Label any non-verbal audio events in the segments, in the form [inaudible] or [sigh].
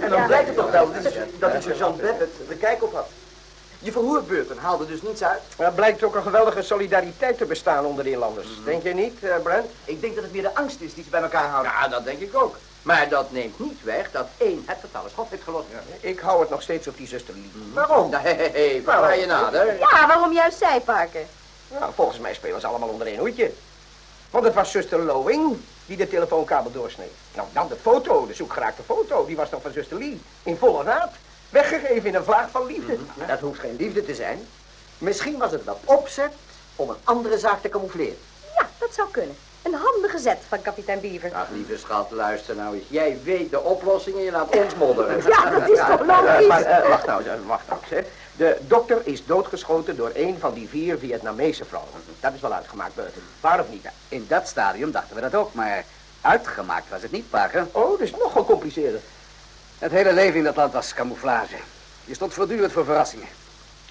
En dan blijkt het toch wel dat die- dat die sergeant Babbitt de kijk op had. Je verhoorbeurten haalde dus niets uit. Er blijkt ook een geweldige solidariteit te bestaan onder de inlanders. Denk je niet, eh, Brent? Ik denk dat het meer de angst is die ze bij elkaar houden. Ja, dat denk ik ook. Maar dat neemt niet weg dat één het totale schot heeft gelost. Ik hou het nog steeds op die zuster Lee. Waarom? Nee, waar je nader? Ja, waarom juist zij, Parker? Nou, volgens mij spelen ze allemaal onder één hoedje. Want het was zuster Lowing die de telefoonkabel doorsneed. Nou, dan de foto, de zoekgeraakte foto. Die was toch van zuster Lee. In volle raad. Weggegeven in een vlaag van liefde. Dat hoeft geen liefde te zijn. Misschien was het wel opzet om een andere zaak te camoufleren. Ja, dat zou kunnen. Een handige zet van kapitein Beaver. Ach, lieve schat, luister nou eens. Jij weet de oplossing en je laat ons modderen. Ja, dat is toch Eh, logisch? maar eh, wacht nou, eens, eh, wacht nou eens, hè. De dokter is doodgeschoten door een van die vier Vietnamese vrouwen. Dat is wel uitgemaakt, Burton. Waar of niet? hè? In dat stadium dachten we dat ook, maar uitgemaakt was het niet, Parker. Oh, dat is nog gecompliceerder. Het hele leven in dat land was camouflage. Je stond voortdurend voor verrassingen.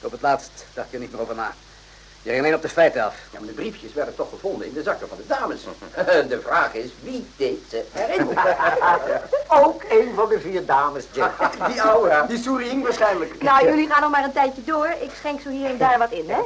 Op het laatst dacht je er niet meer over na. Je ging alleen op de feiten af. Ja, maar de briefjes werden toch gevonden in de zakken van de dames. [laughs] De vraag is, wie deed ze erin? [laughs] Ook een van de vier dames, Jack. [laughs] Die oude, die Soering waarschijnlijk. Nou, jullie gaan nog maar een tijdje door. Ik schenk zo hier en daar wat in, hè?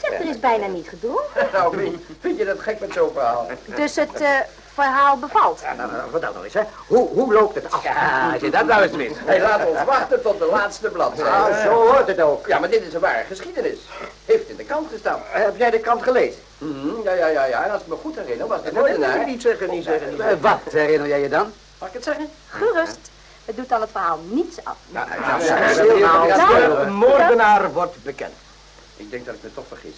Zeg, er is bijna niet gedronken. Nou, vind, vind je dat gek met zo'n verhaal? Dus het eh, verhaal bevalt. Nou, nou, vertel nog eens, hè. Hoe, hoe loopt het af? Ja, als je dat nou eens wist. Hij laat ons wachten tot de laatste bladzijde. Nou, zo hoort het ook. Ja, maar dit is een ware geschiedenis. Heeft in de krant gestaan. Heb jij de krant gelezen? Mhm, ja, ja, ja, ja. En als ik me goed herinner, was nee, moordenaar... niet zeggen, niet zeggen. Niet Eh, zeggen. wat herinner jij je dan? Mag ik het zeggen? Gerust. Het doet aan het verhaal niets af. Nou, ja, nou, ja, stil nou. ja. De moordenaar wordt bekend. Ik denk dat ik me toch vergis.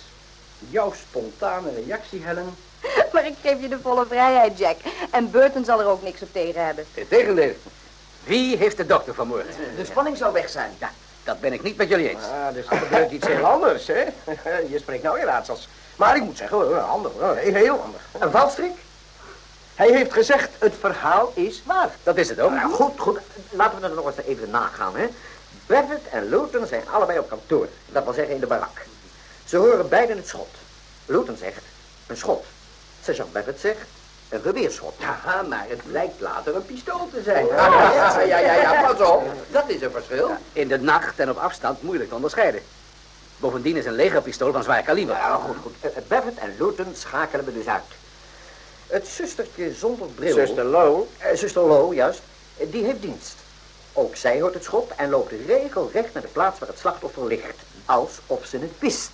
Jouw spontane reactie, Helen... [laughs] Maar ik geef je de volle vrijheid, Jack. En Burton zal er ook niks op tegen hebben. Integendeel. Wie heeft de dokter vermoord? De spanning zou weg zijn. Ja, dat ben ik niet met jullie eens. Ah, dus er gebeurt iets heel anders, hè? [laughs] Je spreekt nou in raadsels. Maar ik moet zeggen, handig, hoor, heel, heel handig. Een valstrik? Hij heeft gezegd, het verhaal is waar. Dat is het ook. Nou, goed, goed. Laten we er nog eens even nagaan, hè. Babbitt en Luton zijn allebei op kantoor. Dat wil zeggen in de barak. Ze horen beiden het schot. Luton zegt, een schot. Sergeant Babbitt zegt, een geweerschot. Ja, maar het blijkt later een pistool te zijn. Ja, ja, ja, ja, pas op. Dat is een verschil. In de nacht en op afstand moeilijk te onderscheiden. Bovendien is een legerpistool van zwaar kaliber. Ja, goed, goed. Babbitt en Luton schakelen we dus uit. Het zustertje zonder bril... Zuster Low. Eh, zuster Low, juist. die heeft dienst. Ook zij hoort het schot en loopt regelrecht naar de plaats waar het slachtoffer ligt. Alsof ze het wist.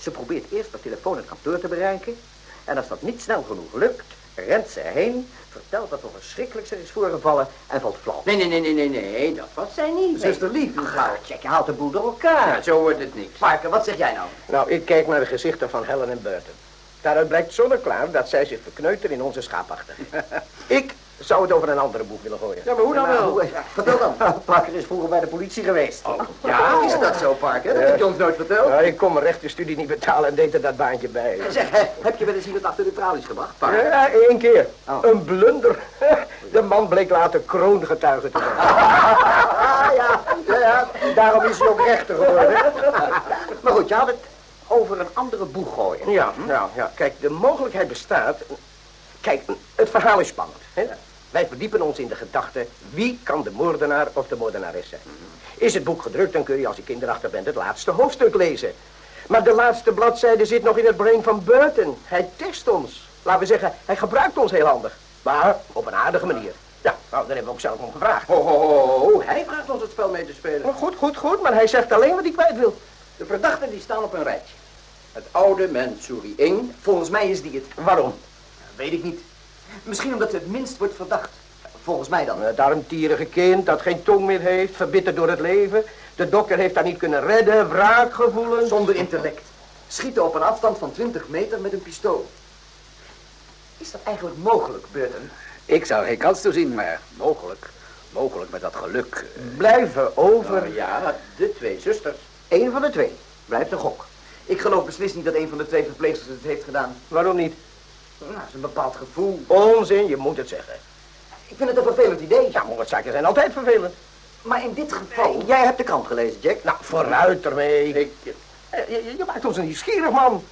Ze probeert eerst per telefoon het kantoor te bereiken. En als dat niet snel genoeg lukt, rent ze erheen, vertelt wat er verschrikkelijks er is voorgevallen en valt flauw. Nee, nee, nee, nee, nee, nee, dat was zij niet. Zuster Lief, Ga, check, je haalt de boel door elkaar. Ja, zo wordt het niks. Parker, wat zeg jij nou? Nou, ik kijk naar de gezichten van Helen en Burton. Daaruit blijkt zonneklaar dat zij zich verkneuteren in onze schaapwachter. [laughs] ik zou het over een andere boeg willen gooien. Ja, maar hoe dan Nou, wel? hoe- Vertel dan. [laughs] Parker is vroeger bij de politie geweest. Ja, is dat zo, Parker? Dat heb je ons nooit verteld. Nou, ik kon mijn rechtenstudie niet betalen en deed er dat baantje bij. Zeg, heb je wel eens iemand achter de tralies gebracht, Parker? Ja, één keer. Oh. Een blunder. [laughs] De man bleek later kroongetuige te zijn. Ah, [laughs] ja, ja, ja, daarom is hij ook rechter geworden. Maar goed, je had het over een andere boeg gooien. Ja, nou, ja, kijk, de mogelijkheid bestaat... Kijk, het verhaal is spannend. Hè? Wij verdiepen ons in de gedachte... wie kan de moordenaar of de moordenares zijn? Is het boek gedrukt, dan kun je als je kinderachtig bent... het laatste hoofdstuk lezen. Maar de laatste bladzijde zit nog in het brein van Burton. Hij test ons. Laten we zeggen, hij gebruikt ons heel handig. Maar op een aardige manier. Ja, nou, daar hebben we ook zelf om gevraagd. Ho, ho, ho, ho, hij vraagt ons het spel mee te spelen. Maar goed, goed, goed, maar hij zegt alleen wat hij kwijt wil. De verdachten die staan op een rijtje. Het oude Mansouri Ing. Volgens mij is die het. Waarom? Weet ik niet. Misschien omdat het minst wordt verdacht. Volgens mij dan. Het armtierige kind dat geen tong meer heeft, verbitterd door het leven. De dokter heeft haar niet kunnen redden, wraakgevoelens. Zonder intellect. Schieten op een afstand van 20 meter met een pistool. Is dat eigenlijk mogelijk, Burton? Ik zou geen kans toezien, maar mogelijk. Mogelijk met dat geluk. eh, Blijven over. Nou ja, de twee zusters. Eén van de twee. Blijft een gok. Ik geloof beslist niet dat een van de twee verpleegsters het heeft gedaan. Waarom niet? Nou, dat is een bepaald gevoel. Onzin, je moet het zeggen. Ik vind het een vervelend idee. Ja, moordzaken zijn altijd vervelend. Maar in dit geval... Jij hebt de krant gelezen, Jack. Nou, vooruit ermee. Ik, Eh, Je, je- je maakt ons een nieuwsgierig, man.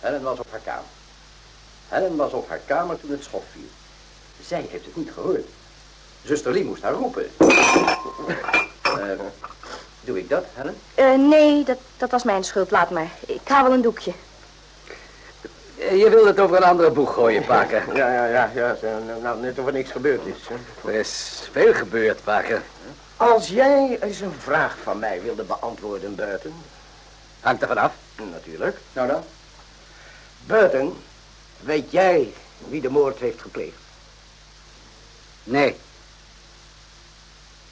Helen was op haar kamer. Helen was op haar kamer toen het schot viel. Zij heeft het niet gehoord. Zuster Lee moest haar roepen. Eh, doe ik dat, Helen? Eh, nee, dat, dat was mijn schuld. Laat maar. Ik haal wel een doekje. Eh, Je wilde het over een andere boeg gooien, Paken. Ja, ja, ja, ja. zo, nou, Nou, net of er niks gebeurd is. hè. Er is veel gebeurd, Paken. Als jij eens een vraag van mij wilde beantwoorden, Burton. Hangt er vanaf. Natuurlijk. Nou dan? Burton, weet jij wie de moord heeft gepleegd? Nee.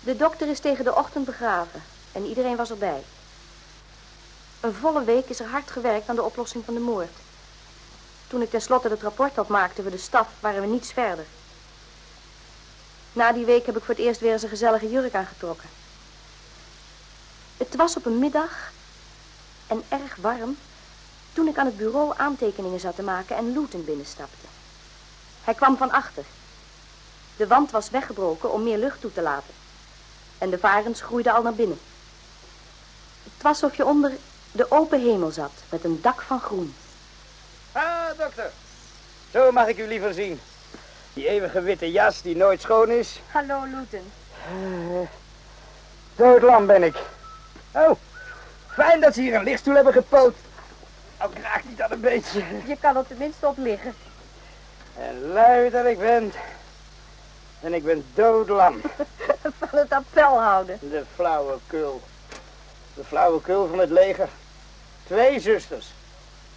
De dokter is tegen de ochtend begraven. En iedereen was erbij. Een volle week is er hard gewerkt aan de oplossing van de moord. Toen ik tenslotte het rapport opmaakte voor de staf, waren we niets verder. Na die week heb ik voor het eerst weer eens een gezellige jurk aangetrokken. Het was op een middag en erg warm toen ik aan het bureau aantekeningen zat te maken en Luton binnenstapte. Hij kwam van achter. De wand was weggebroken om meer lucht toe te laten. En de varens groeiden al naar binnen. Het was alsof je onder de open hemel zat, met een dak van groen. Dokter. Zo mag ik u liever zien. Die eeuwige witte jas die nooit schoon is. Hallo, Luton. Doodlam ben ik. Oh, fijn dat ze hier een lichtstoel hebben gepoot. Al kraakt niet dat een beetje. Je kan er tenminste op liggen. En lui dat ik ben. En ik ben doodlam. [laughs] Van het appel houden. De flauwekul. De flauwekul van het leger. Twee zusters.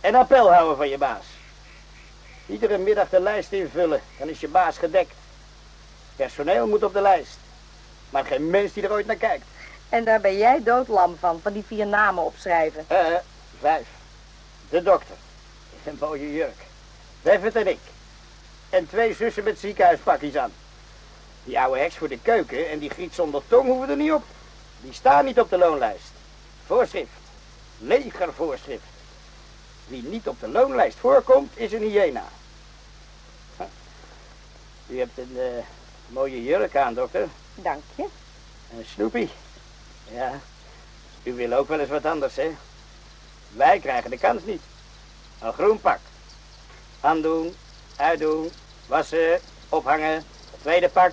En appel houden van je baas. Iedere middag de lijst invullen, dan is je baas gedekt. Personeel moet op de lijst. Maar geen mens die er ooit naar kijkt. En daar ben jij doodlam van, van die vier namen opschrijven. Eh, vijf. De dokter. Een mooie jurk. Beffert en ik. En twee zussen met ziekenhuispakjes aan. Die oude heks voor de keuken en die griet zonder tong hoeven er niet op. Die staan niet op de loonlijst. Voorschrift. Legervoorschrift. Wie niet op de loonlijst voorkomt, is een hyena. U hebt een eh, mooie jurk aan, dokter. Dank je. Een snoepie. Ja, u wil ook wel eens wat anders, hè? Wij krijgen de kans niet. Een groen pak. Aandoen, uitdoen, wassen, ophangen. Tweede pak.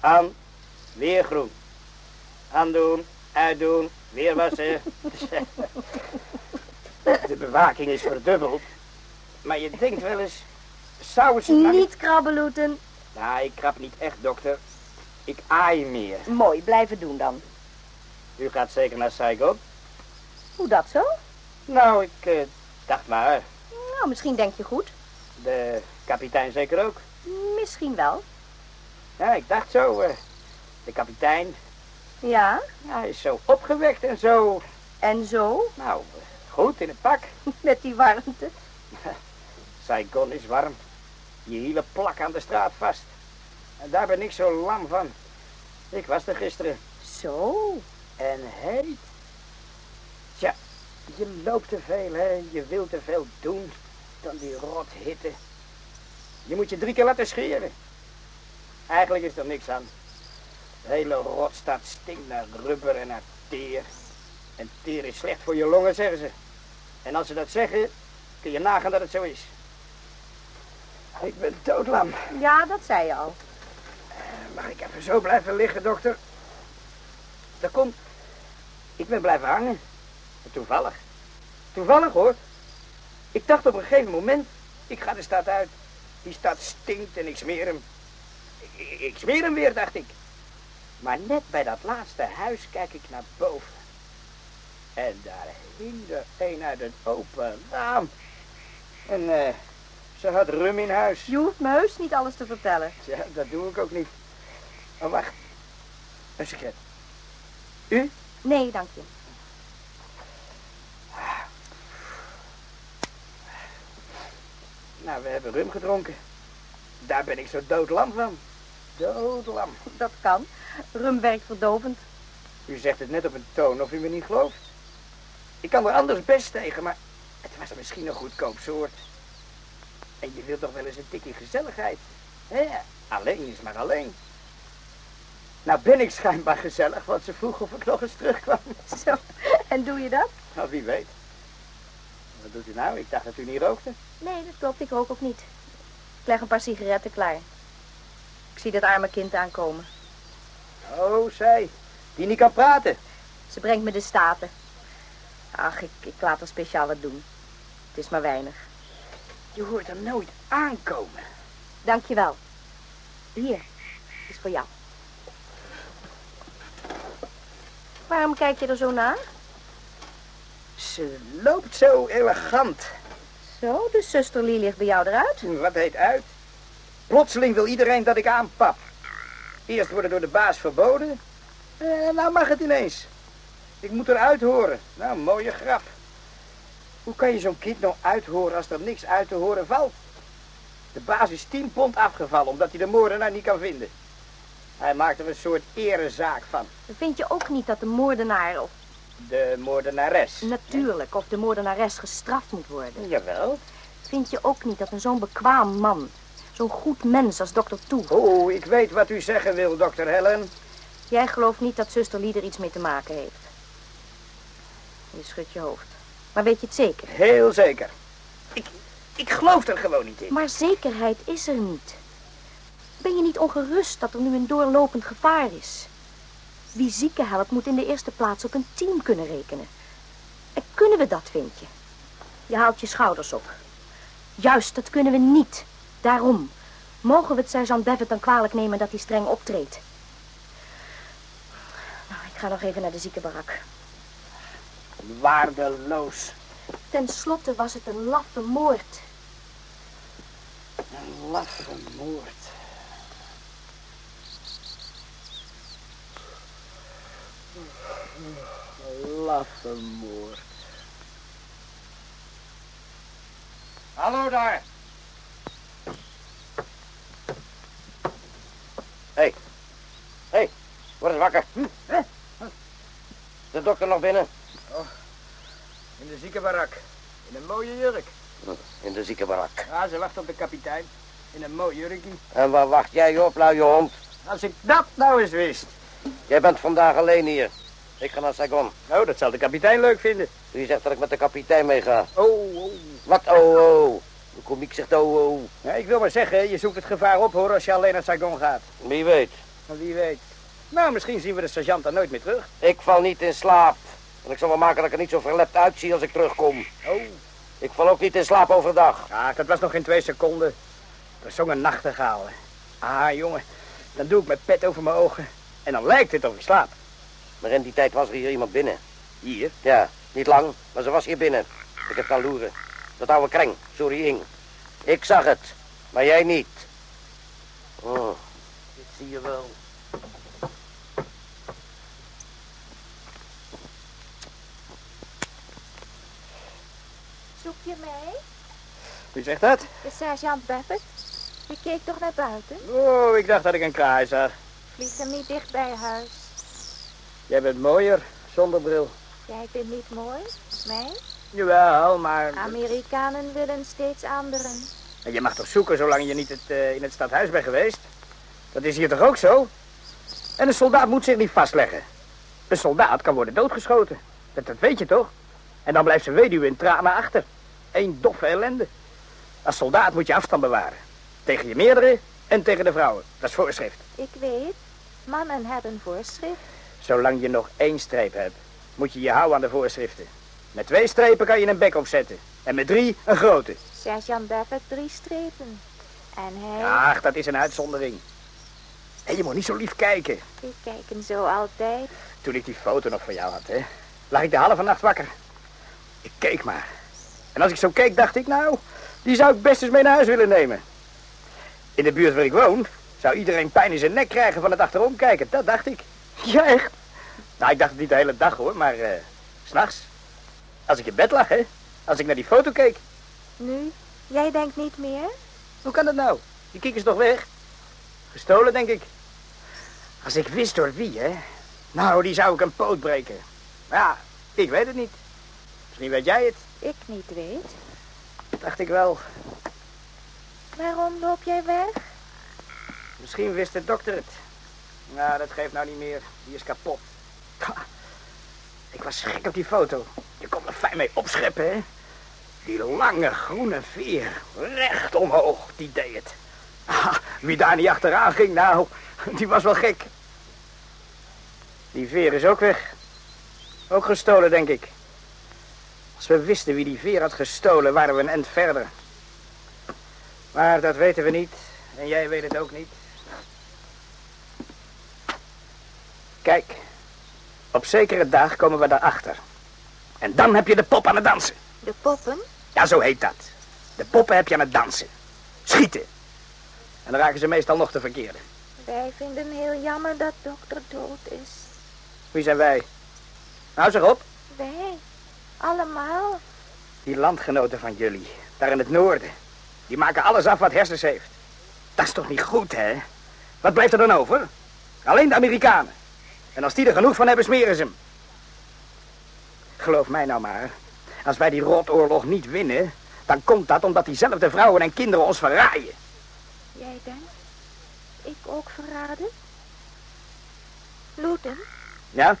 Aan, weer groen. Aandoen, uitdoen, weer wassen. [laughs] De bewaking is verdubbeld. Maar je denkt wel eens, zou ze... Niet krabben, Luton. Nou, ik krap niet echt, dokter. Ik aai meer. Mooi, blijven doen dan. U gaat zeker naar Saigon? Hoe dat zo? Nou, ik eh, dacht maar. Nou, misschien denk je goed. De kapitein zeker ook. Misschien wel. Ja, ik dacht zo. eh, de kapitein, Ja, ja, hij is zo opgewekt en zo. en zo, Nou, eh, goed in het pak. [laughs] met die warmte. [laughs] Saigon is warm. Je hielen plak aan de straat vast. En daar ben ik zo lam van. Ik was er gisteren. Zo. En heet. Tja, je loopt te veel, hè. Je wilt te veel doen. Dan die rothitte. Je moet je drie keer laten scheren. Eigenlijk is er niks aan. De hele rotstad stinkt naar rubber en naar teer. En teer is slecht voor je longen, zeggen ze. En als ze dat zeggen, kun je nagaan dat het zo is. Ik ben doodlam. Ja, dat zei je al. Mag ik even zo blijven liggen, dokter? Dat komt. Ik ben blijven hangen. Toevallig. Toevallig hoor. Ik dacht op een gegeven moment, ik ga de stad uit. Die stad stinkt en ik smeer hem. Ik, ik smeer hem weer, dacht ik. Maar net bij dat laatste huis kijk ik naar boven. En daar hing er een uit het open raam. En eh, ze had rum in huis. Je hoeft me heus niet alles te vertellen. Ja, dat doe ik ook niet. Oh, wacht. Een sigaret. U? Nee, dank je. Nou, we hebben rum gedronken. Daar ben ik zo doodlam van. Doodlam. Dat kan. Rum werkt verdovend. U zegt het net op een toon of u me niet gelooft. Ik kan er anders best tegen, maar het was misschien een goedkoop soort. En je wilt toch wel eens een tikje gezelligheid. Hè? Alleen is maar alleen. Nou ben ik schijnbaar gezellig, want ze vroeg of ik nog eens terugkwam. [laughs] Zo. En doe je dat? Nou, wie weet. Wat doet u nou? Ik dacht dat u niet rookte. Nee, dat klopt. Ik rook ook niet. Ik leg een paar sigaretten klaar. Ik zie dat arme kind aankomen. Oh, zij. Die niet kan praten. Ze brengt me de staten. Ach, ik, ik laat speciaal wat doen. Het is maar weinig. Je hoort hem nooit aankomen. Dank je wel. Hier, is voor jou. Waarom kijk je er zo naar? Ze loopt zo elegant. Zo, de zuster Lee ligt bij jou eruit. Wat heet uit? Plotseling wil iedereen dat ik aanpap. Eerst wordt het door de baas verboden. En nou mag het ineens. Ik moet eruit horen. Nou, mooie grap. Hoe kan je zo'n kind nou uithoren als er niks uit te horen valt? De baas is 10 pond afgevallen omdat hij de moordenaar niet kan vinden. Hij maakt er een soort erezaak van. Vind je ook niet dat de moordenaar, of De moordenares. natuurlijk, of de moordenares gestraft moet worden? Jawel. Vind je ook niet dat een zo'n bekwaam man, zo'n goed mens als dokter Toe... Oh, ik weet wat u zeggen wil, dokter Helen. Jij gelooft niet dat zuster Lee er iets mee te maken heeft. Je schudt je hoofd. Maar weet je het zeker? Heel zeker. Ik, ik geloof er gewoon niet in. Maar zekerheid is er niet. Ben je niet ongerust dat er nu een doorlopend gevaar is? Wie zieken helpt moet in de eerste plaats op een team kunnen rekenen. En kunnen we dat, vind je? Je haalt je schouders op. Juist, dat kunnen we niet. Daarom mogen we het sergeant Bevet dan kwalijk nemen dat hij streng optreedt. Nou, ik ga nog even naar de ziekenbarak. Waardeloos. Ten slotte was het een laffe moord. Een laffe moord. Een laffe moord. Hallo daar. Hé. Hé, word eens wakker. Is de dokter nog binnen? In de ziekenbarak. In een mooie jurk. In de ziekenbarak. Ja, ze wacht op de kapitein. In een mooi jurkje. En waar wacht jij op, luie hond? Als ik dat nou eens wist. Jij bent vandaag alleen hier. Ik ga naar Saigon. Nou, dat zal de kapitein leuk vinden. Wie zegt dat ik met de kapitein meega? Oh, oh. Wat oh oh? De komiek zegt oh oh. Ja, ik wil maar zeggen, je zoekt het gevaar op hoor als je alleen naar Saigon gaat. Wie weet. Wie weet. Nou, misschien zien we de sergeant dan nooit meer terug. Ik val niet in slaap. En ik zal wel maken dat ik er niet zo verlept uitzie als ik terugkom. Oh. Ik val ook niet in slaap overdag. Ja, dat was nog geen twee seconden. Dat zong een nachtegaal. Ah, jongen. Dan doe ik mijn pet over mijn ogen. En dan lijkt het of ik slaap. Maar in die tijd was er hier iemand binnen. Hier? Ja, niet lang, maar ze was hier binnen. Ik heb gaan loeren. Dat oude kreng, sorry Ing. Ik zag het, maar jij niet. Oh, dit zie je wel. Zoek je mij? Wie zegt dat? De sergeant Beppert? Je keek toch naar buiten? Oh, ik dacht dat ik een kraai zag. Vlieg hem niet dicht bij huis. Jij bent mooier, zonder bril. Jij vindt niet mooi? Mij? Jawel, maar... Amerikanen willen steeds anderen. En Je mag toch zoeken zolang je niet het, eh, in het stadhuis bent geweest? Dat is hier toch ook zo? En een soldaat moet zich niet vastleggen. Een soldaat kan worden doodgeschoten. Dat, dat weet je toch? En dan blijft zijn weduwe in tranen achter. Eén doffe ellende. Als soldaat moet je afstand bewaren. Tegen je meerdere en tegen de vrouwen. Dat is voorschrift. Ik weet, mannen hebben voorschrift. Zolang je nog één streep hebt, moet je je houden aan de voorschriften. Met twee strepen kan je een bek opzetten. En met drie een grote. Sergeant Beppert drie strepen. En hij... Ach, dat is een uitzondering. En je moet niet zo lief kijken. Ik kijk hem zo altijd. Toen ik die foto nog van jou had, hè, lag ik de halve nacht wakker. Ik keek maar. En als ik zo keek, dacht ik, nou, die zou ik best eens mee naar huis willen nemen. In de buurt waar ik woon, zou iedereen pijn in zijn nek krijgen van het achterom kijken. Dat dacht ik. Ja, echt. Nou, ik dacht het niet de hele dag, hoor, maar s s'nachts. Als ik in bed lag, hè. Als ik naar die foto keek. Nu? Jij denkt niet meer? Hoe kan dat nou? Die kiek is toch weg? Gestolen, denk ik. Als ik wist door wie, hè. Nou, die zou ik een poot breken. Ja, ik weet het niet. Misschien weet jij het. Ik niet weet. Dacht ik wel. Waarom loop jij weg? Misschien wist de dokter het. Nou, dat geeft nou niet meer. Die is kapot. Ik was gek op die foto. Je kon er fijn mee opscheppen, hè? Die lange groene veer. Recht omhoog, die deed het. Ah, Wie daar niet achteraan ging, nou, die was wel gek. Die veer is ook weg. Ook gestolen, denk ik. Als we wisten wie die veer had gestolen, waren we een end verder. Maar dat weten we niet. En jij weet het ook niet. Kijk, op zekere dag komen we daarachter. En dan heb je de pop aan het dansen. De poppen? Ja, zo heet dat. De poppen heb je aan het dansen. Schieten. En dan raken ze meestal nog te verkeerde. Wij vinden heel jammer dat dokter dood is. Wie zijn wij? Nou, zeg op. Wij? Allemaal? Die landgenoten van jullie, daar in het noorden. Die maken alles af wat hersens heeft. Dat is toch niet goed, hè? Wat blijft er dan over? Alleen de Amerikanen. En als die er genoeg van hebben, smeren ze hem. Geloof mij nou maar. Als wij die rotoorlog niet winnen... dan komt dat omdat diezelfde vrouwen en kinderen ons verraaien. Jij denkt? Ik ook verraden? Luten? Ja?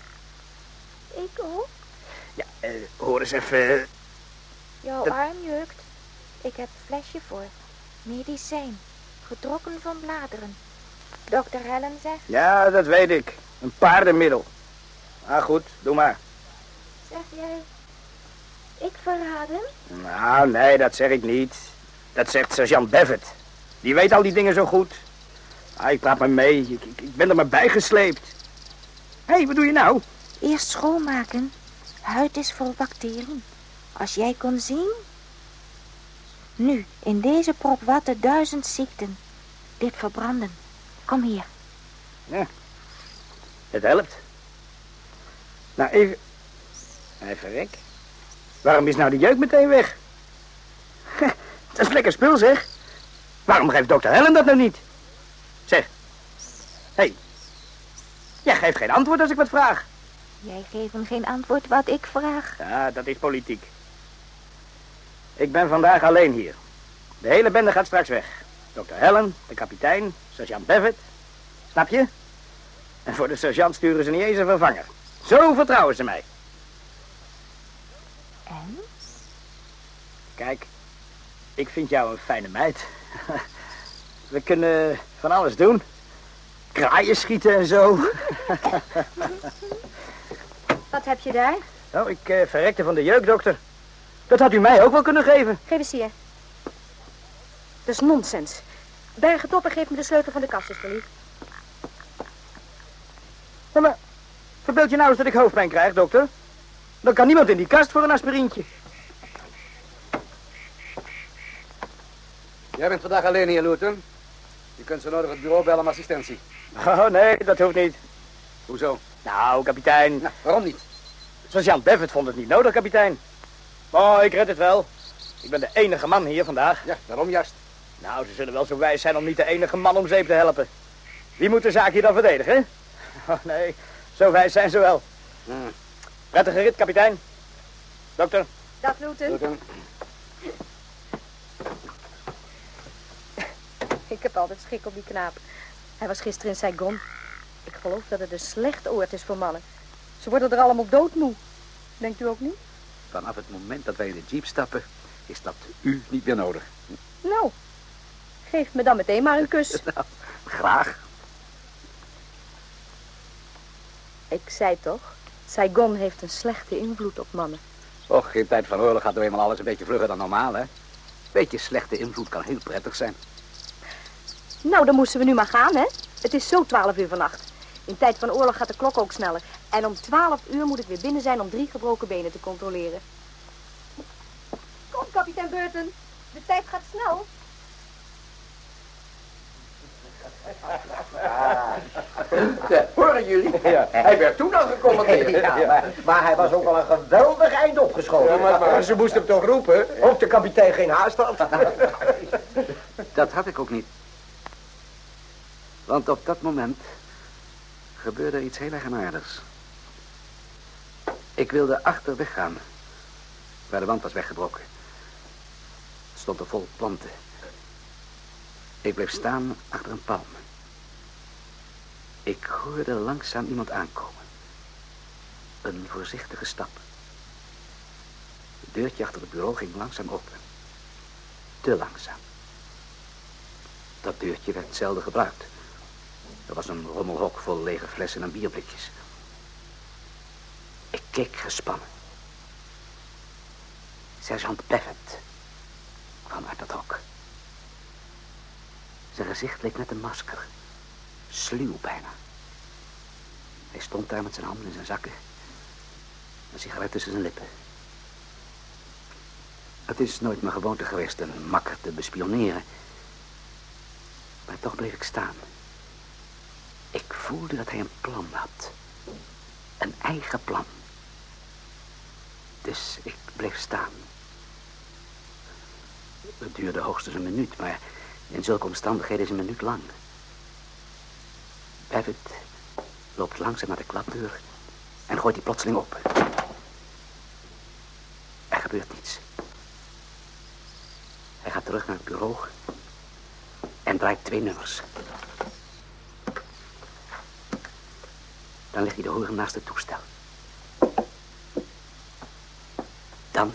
Ik ook? Ja, eh, hoor eens even... Jouw Dat- arm jeukt. Ik heb flesje voor. Medicijn. Getrokken van bladeren. Dokter Helen zegt, Ja, dat weet ik. Een paardenmiddel. Ah, goed, doe maar. zeg jij, ik verraden? Nou, nee, dat zeg ik niet. Dat zegt sergeant Bevet. Die weet al die dingen zo goed. Ah, ik praat maar mee. Ik, ik, ik ben er maar bijgesleept. Hé, hey, wat doe je nou? Eerst schoonmaken. Huid is vol bacteriën. Als jij kon zien. Nu, in deze prop watten duizend ziekten. Dit verbranden. Kom hier. Het helpt. Nou, even... Even rek. Waarom is nou de jeuk meteen weg? dat is lekker spul, zeg. Waarom geeft dokter Helen dat nou niet? Zeg. Hé. Hey. Jij geeft geen antwoord als ik wat vraag. Jij geeft hem geen antwoord wat ik vraag. Ja, dat is politiek. Ik ben vandaag alleen hier. De hele bende gaat straks weg. Dokter Helen, de kapitein, sergeant Bevet. Snap je? En voor de sergeant sturen ze niet eens een vervanger. Zo vertrouwen ze mij. En? Kijk, ik vind jou een fijne meid. [laughs] We kunnen van alles doen. Kraaien schieten en zo. [laughs] Wat heb je daar? Nou, ik eh, verrekte van de jeukdokter. Dat had u mij ook wel kunnen geven. Geef eens hier. Dat is nonsens. Bergentopper geeft me de sleutel van de kast, alsjeblieft. Ja, maar verbeeld je nou eens dat ik hoofdpijn krijg, dokter? Dan kan niemand in die kast voor een aspirintje. Jij bent vandaag alleen hier, Luton. Je kunt zo nodig het bureau bellen om assistentie. [laughs] Oh, nee, dat hoeft niet. Hoezo? Nou, kapitein. Nou, waarom niet? Sergeant Bevet vond het niet nodig, kapitein. Oh, ik red het wel. Ik ben de enige man hier vandaag. Ja, daarom juist. Nou, ze zullen wel zo wijs zijn om niet de enige man om zeep te helpen. Wie moet de zaak hier dan verdedigen? [laughs] Oh, nee, zo wijs zijn ze wel. Hmm. Prettige rit, kapitein. Dokter. Dag, Luton. Ik heb altijd schik op die knaap. Hij was gisteren in Saigon. Ik geloof dat het een slecht oord is voor mannen. Ze worden er allemaal doodmoe. Denkt u ook niet? Vanaf het moment dat wij in de jeep stappen, is dat u niet meer nodig. Nou, geef me dan meteen maar een [laughs] kus. Nou, graag. Ik zei toch, Saigon heeft een slechte invloed op mannen. Och, in tijd van oorlog gaat er eenmaal alles een beetje vlugger dan normaal, hè? Beetje slechte invloed kan heel prettig zijn. Nou, dan moesten we nu maar gaan, hè? Het is zo twaalf uur vannacht. In tijd van oorlog gaat de klok ook sneller. En om twaalf uur moet ik weer binnen zijn om drie gebroken benen te controleren. Kom, kapitein Burton. De tijd gaat snel. Horen jullie? Hij werd toen al gecommandeerd. [laughs] Ja, maar, maar hij was ook al een geweldig eind opgeschoten. maar ze moesten hem toch roepen? Of de kapitein geen haast had. [laughs] Dat had ik ook niet. Want op dat moment gebeurde iets heel eigenaardigs. Ik wilde achterweg gaan, waar de wand was weggebroken. Het stond er vol planten. Ik bleef staan achter een palm. Ik hoorde langzaam iemand aankomen. Een voorzichtige stap. Het deurtje achter het bureau ging langzaam open. Te langzaam. Dat deurtje werd zelden gebruikt. Er was een rommelhok vol lege flessen en bierblikjes. Ik keek gespannen. Sergeant Bevet kwam uit dat hok. Zijn gezicht leek net een masker. Sluw bijna. Hij stond daar met zijn handen in zijn zakken. Een sigaret tussen zijn lippen. Het is nooit mijn gewoonte geweest een makker te bespioneren. Maar toch bleef ik staan. Voelde dat hij een plan had. Een eigen plan. Dus ik bleef staan. Het duurde hoogstens een minuut, maar in zulke omstandigheden is een minuut lang. Babbitt loopt langzaam naar de klapdeur en gooit die plotseling op. Er gebeurt niets. Hij gaat terug naar het bureau en draait twee nummers. Dan legt hij de horen naast het toestel. Dan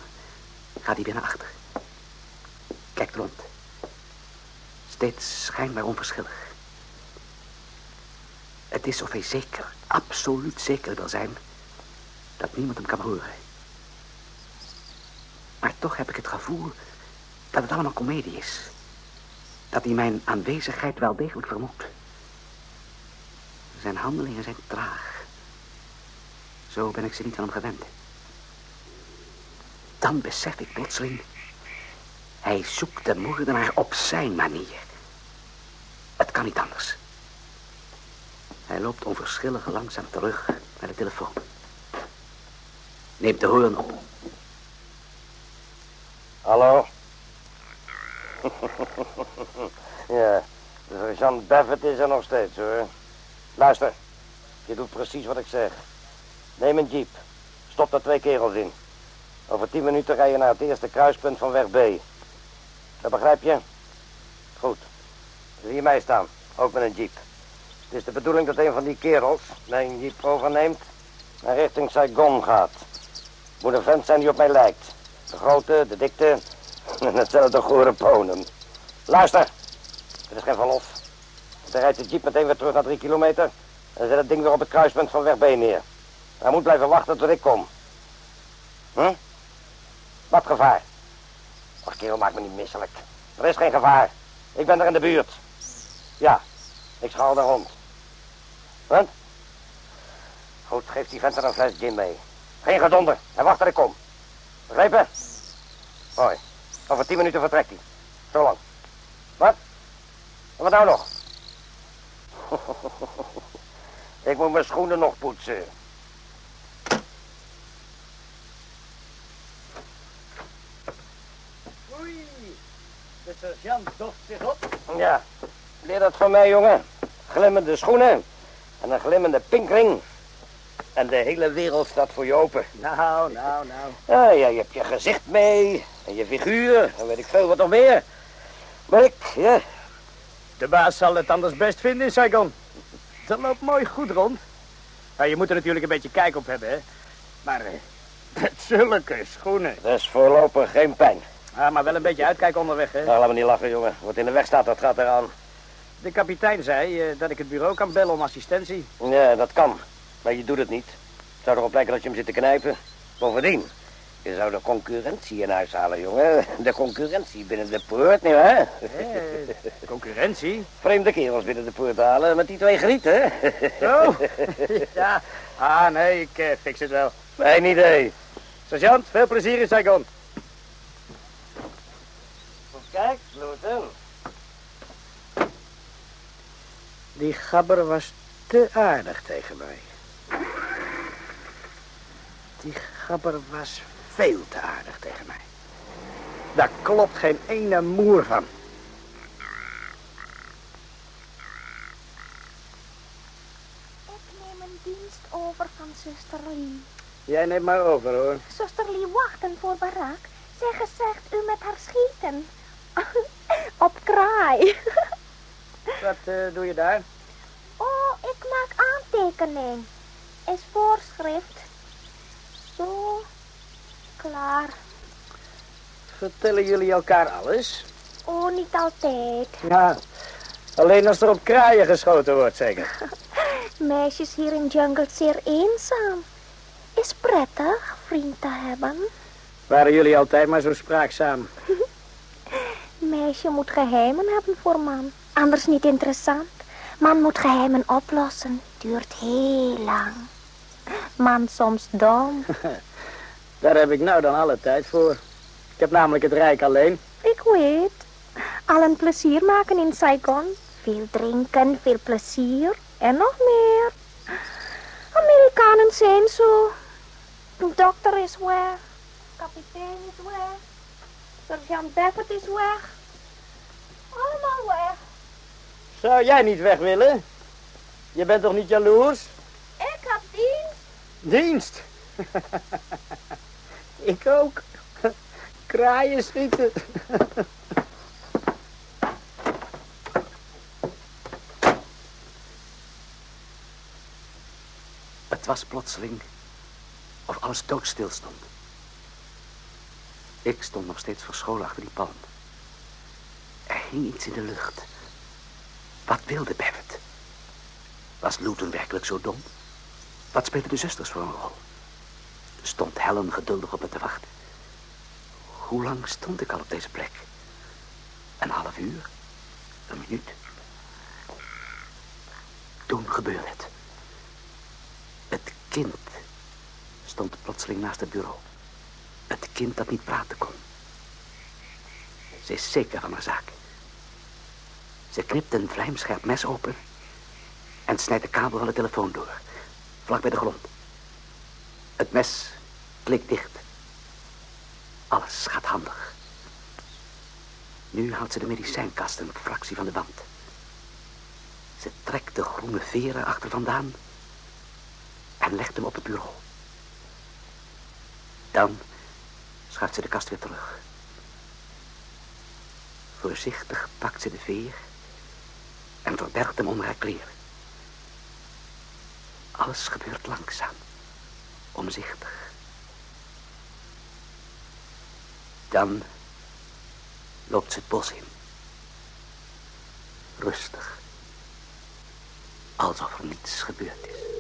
gaat hij naar achter. Kijkt rond. Steeds schijnbaar onverschillig. Het is of hij zeker, absoluut zeker wil zijn... dat niemand hem kan horen. Maar toch heb ik het gevoel dat het allemaal komedie is. Dat hij mijn aanwezigheid wel degelijk vermoedt. Handelingen zijn traag. Zo ben ik ze niet van hem gewend. Dan besef ik plotseling... Hij zoekt de moordenaar op zijn manier. Het kan niet anders. Hij loopt onverschillig langzaam terug naar de telefoon. Neemt de hoorn op. Hallo? [laughs] ja, de sergeant Bevet is er nog steeds, hoor. Luister, je doet precies wat ik zeg. Neem een jeep. Stop er twee kerels in. Over tien minuten rij je naar het eerste kruispunt van weg B. Dat begrijp je? Goed. Zie je mij staan, ook met een jeep. Het is de bedoeling dat een van die kerels mijn jeep overneemt en richting Saigon gaat. Moet een vent zijn die op mij lijkt. De grote, de dikte [laughs] en hetzelfde gore ponem. Luister, het is geen verlof. Dan rijdt de jeep meteen weer terug naar drie kilometer en zet het ding weer op het kruispunt van weg B neer. Hij moet blijven wachten tot ik kom. Hm? Wat gevaar? Och, kerel, maak me niet misselijk. Er is geen gevaar. Ik ben er in de buurt. Ja, ik schaal daar rond. Wat? Goed, geef die vent er een fles gin mee. Geen gedonder. En wacht tot ik kom. Begrepen? Mooi. Over tien minuten vertrekt hij. Zo lang. Wat? En wat nou nog? [laughs] ik moet mijn schoenen nog poetsen. Oei, de sergeant doft zich op. Ja, leer dat van mij, jongen. Glimmende schoenen en een glimmende pinkring. En de hele wereld staat voor je open. Nou, nou, nou. Ja, ja, je hebt je gezicht mee en je figuur en weet ik veel wat nog meer. Maar ik, ja, De baas zal het anders best vinden in Saigon. Dat loopt mooi goed rond. Nou, je moet er natuurlijk een beetje kijk op hebben, hè. Maar eh, [clears throat] met zulke schoenen. dat is voorlopig geen pijn. Ah, maar wel een beetje uitkijken onderweg, hè. Nou, laat me niet lachen, jongen. Wat in de weg staat, dat gaat eraan. De kapitein zei eh, dat ik het bureau kan bellen om assistentie. Ja, dat kan. Maar je doet het niet. Het zou erop lijken dat je hem zit te knijpen. Bovendien, je zou de concurrentie in huis halen, jongen. De concurrentie binnen de poort, niet waar? Eh, concurrentie? Vreemde kerels binnen de poort halen met die twee grieten. Zo? [laughs] ja. Ah, nee, ik eh, fix het wel. Mijn idee. Sergeant, veel plezier in Saigon. Kijk, Luther. Die gabber was te aardig tegen mij. Die gabber was veel te aardig tegen mij. Daar klopt geen ene moer van. Ik neem een dienst over van zuster Lee. Jij neemt maar over, hoor. Zuster Lee wachten voor barak. Zij gezegd u met haar schieten. [laughs] Op kraai. [laughs] Wat eh, doe je daar? Oh, ik maak aantekening. Is voorschrift. Zo. Klaar. Vertellen jullie elkaar alles? Oh, niet altijd. [laughs] Ja, Alleen als er op kraaien geschoten wordt, zeker. [laughs] Meisjes hier in jungle zeer eenzaam. Is prettig vriend te hebben. Waren jullie altijd maar zo spraakzaam? [laughs] Meisje moet geheimen hebben voor man. Anders niet interessant. Man moet geheimen oplossen. Duurt heel lang. Man soms dom. Daar heb ik nou dan alle tijd voor. Ik heb namelijk het rijk alleen. Ik weet. Al een plezier maken in Saigon. Veel drinken, veel plezier. En nog meer. Amerikanen zijn zo. De dokter is weg. Kapitein is weg. Sergeant Baffert is weg. Allemaal weg. Zou jij niet weg willen? Je bent toch niet jaloers? Ik heb dienst. Dienst. [laughs] ik ook. Kraaien schieten. Het was plotseling of alles doodstil stond. Ik stond nog steeds verscholen achter die palm. Er hing iets in de lucht. Wat wilde Babbitt? Was Luton werkelijk zo dom? Wat speelden de zusters voor een rol? Stond Helen geduldig op me te wachten? Hoe lang stond ik al op deze plek? Een half uur? Een minuut? Toen gebeurde het. Het kind stond plotseling naast het bureau. Het kind dat niet praten kon. Ze is zeker van haar zaak. Ze knipt een vlijmscherp mes open en snijdt de kabel van de telefoon door, vlak bij de grond. Het mes klikt dicht. Alles gaat handig. Nu haalt ze de medicijnkast een fractie van de wand. Ze trekt de groene veren achter vandaan en legt hem op het bureau. Dan schuift ze de kast weer terug. Voorzichtig pakt ze de veer en verbergt hem onder haar kleren. Alles gebeurt langzaam, omzichtig. Dan loopt ze het bos in. Rustig. Alsof er niets gebeurd is.